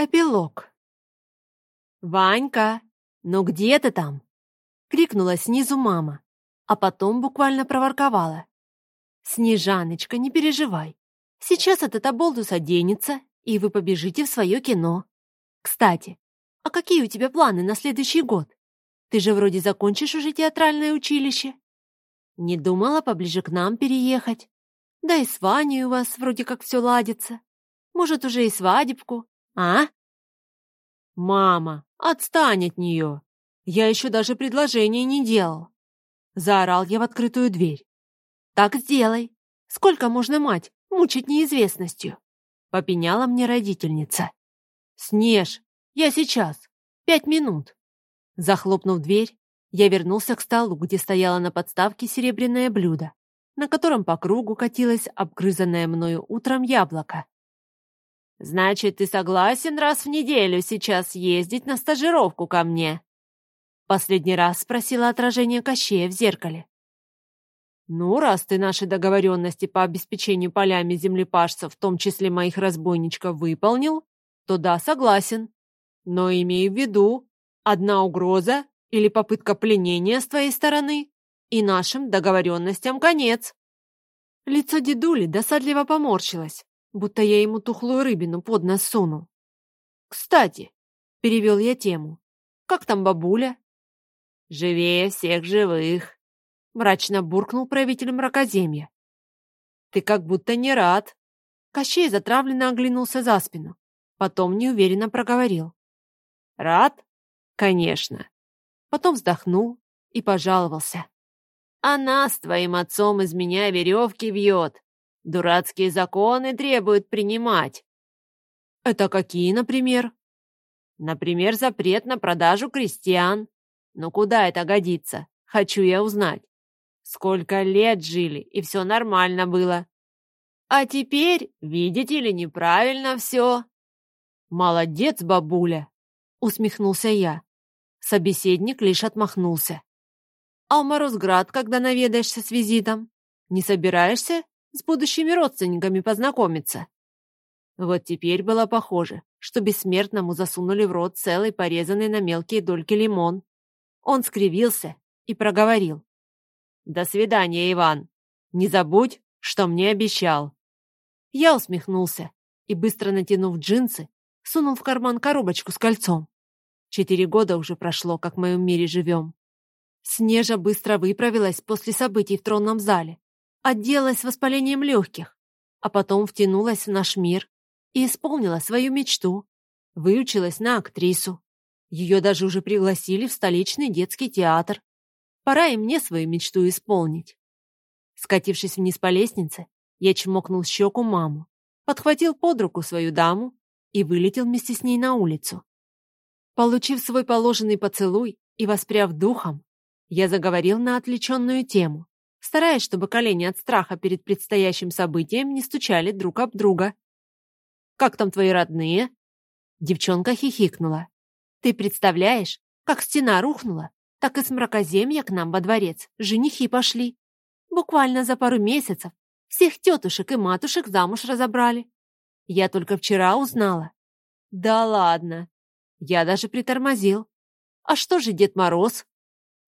Эпилог. «Ванька, ну где ты там?» — крикнула снизу мама, а потом буквально проворковала. «Снежаночка, не переживай. Сейчас этот оболтус оденется, и вы побежите в свое кино. Кстати, а какие у тебя планы на следующий год? Ты же вроде закончишь уже театральное училище. Не думала поближе к нам переехать? Да и с Ваней у вас вроде как все ладится. Может, уже и свадебку, а? Мама, отстань от нее. Я еще даже предложение не делал. Заорал я в открытую дверь. Так сделай. Сколько можно мать мучить неизвестностью? Попеняла мне родительница. Снеж, я сейчас. Пять минут. Захлопнув дверь, я вернулся к столу, где стояло на подставке серебряное блюдо, на котором по кругу катилось обгрызанное мною утром яблоко. «Значит, ты согласен раз в неделю сейчас ездить на стажировку ко мне?» Последний раз спросила отражение Кощея в зеркале. «Ну, раз ты наши договоренности по обеспечению полями землепашцев, в том числе моих разбойничков, выполнил, то да, согласен. Но имей в виду, одна угроза или попытка пленения с твоей стороны, и нашим договоренностям конец». Лицо дедули досадливо поморщилось будто я ему тухлую рыбину под нос сунул. «Кстати», — перевел я тему, — «как там бабуля?» «Живее всех живых», — мрачно буркнул правитель мракоземья. «Ты как будто не рад». Кощей затравленно оглянулся за спину, потом неуверенно проговорил. «Рад? Конечно». Потом вздохнул и пожаловался. «Она с твоим отцом из меня веревки вьет. Дурацкие законы требуют принимать. Это какие, например? Например, запрет на продажу крестьян. Но куда это годится? Хочу я узнать. Сколько лет жили, и все нормально было. А теперь, видите ли, неправильно все. Молодец, бабуля, усмехнулся я. Собеседник лишь отмахнулся. А в Морозград, когда наведаешься с визитом, не собираешься с будущими родственниками познакомиться. Вот теперь было похоже, что бессмертному засунули в рот целый порезанный на мелкие дольки лимон. Он скривился и проговорил. «До свидания, Иван. Не забудь, что мне обещал». Я усмехнулся и, быстро натянув джинсы, сунул в карман коробочку с кольцом. Четыре года уже прошло, как в моем мире живем. Снежа быстро выправилась после событий в тронном зале отделалась воспалением легких, а потом втянулась в наш мир и исполнила свою мечту. Выучилась на актрису. Ее даже уже пригласили в столичный детский театр. Пора и мне свою мечту исполнить. Скатившись вниз по лестнице, я чмокнул щеку маму, подхватил под руку свою даму и вылетел вместе с ней на улицу. Получив свой положенный поцелуй и воспряв духом, я заговорил на отвлеченную тему стараясь, чтобы колени от страха перед предстоящим событием не стучали друг об друга. «Как там твои родные?» Девчонка хихикнула. «Ты представляешь, как стена рухнула, так и с мракоземья к нам во дворец женихи пошли. Буквально за пару месяцев всех тетушек и матушек замуж разобрали. Я только вчера узнала. Да ладно. Я даже притормозил. А что же Дед Мороз?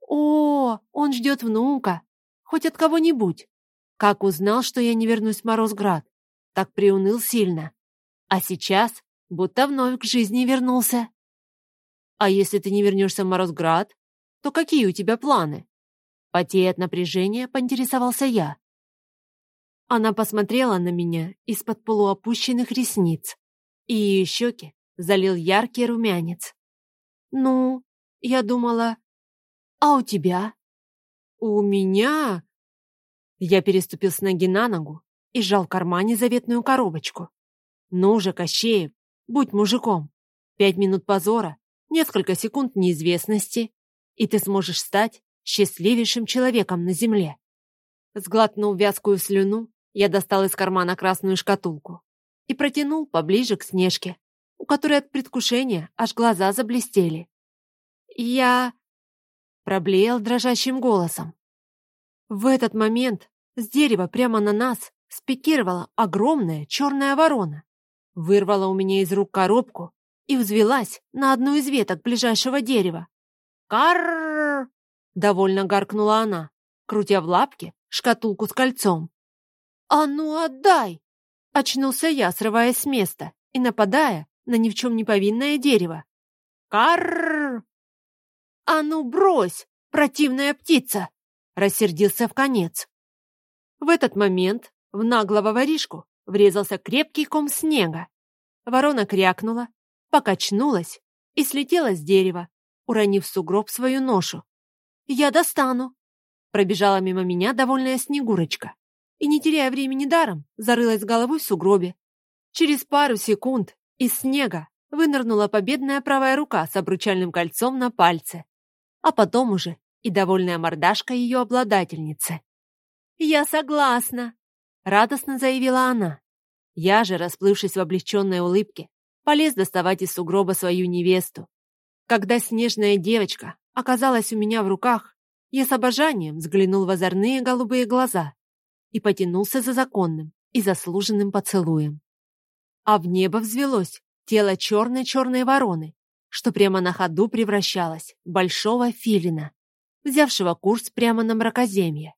О, он ждет внука. Хоть от кого-нибудь. Как узнал, что я не вернусь в Морозград? Так приуныл сильно. А сейчас будто вновь к жизни вернулся. А если ты не вернешься в Морозград, то какие у тебя планы? Потея от напряжения, поинтересовался я. Она посмотрела на меня из-под полуопущенных ресниц, и ее щеки залил яркий румянец. «Ну, я думала... А у тебя?» «У меня...» Я переступил с ноги на ногу и сжал в кармане заветную коробочку. «Ну же, Кощеев, будь мужиком. Пять минут позора, несколько секунд неизвестности, и ты сможешь стать счастливейшим человеком на земле». Сглотнув вязкую слюну, я достал из кармана красную шкатулку и протянул поближе к Снежке, у которой от предвкушения аж глаза заблестели. «Я...» проблеял дрожащим голосом. В этот момент с дерева прямо на нас спикировала огромная черная ворона, вырвала у меня из рук коробку и взвелась на одну из веток ближайшего дерева. «Карррр!» — довольно гаркнула она, крутя в лапке шкатулку с кольцом. «А ну отдай!» — очнулся я, срываясь с места и нападая на ни в чем не повинное дерево. «Карррр!» «А ну брось, противная птица!» — рассердился в конец. В этот момент в наглого воришку врезался крепкий ком снега. Ворона крякнула, покачнулась и слетела с дерева, уронив в сугроб свою ношу. «Я достану!» Пробежала мимо меня довольная Снегурочка и, не теряя времени даром, зарылась головой в сугробе. Через пару секунд из снега вынырнула победная правая рука с обручальным кольцом на пальце, а потом уже и довольная мордашка ее обладательницы. «Я согласна!» — радостно заявила она. Я же, расплывшись в облегченной улыбке, полез доставать из сугроба свою невесту. Когда снежная девочка оказалась у меня в руках, я с обожанием взглянул в озорные голубые глаза и потянулся за законным и заслуженным поцелуем. А в небо взвелось тело черной-черной вороны, что прямо на ходу превращалось в большого филина, взявшего курс прямо на мракоземье.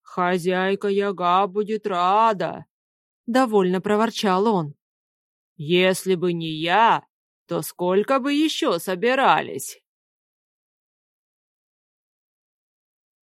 «Хозяйка Яга будет рада!» — довольно проворчал он. «Если бы не я, то сколько бы еще собирались?»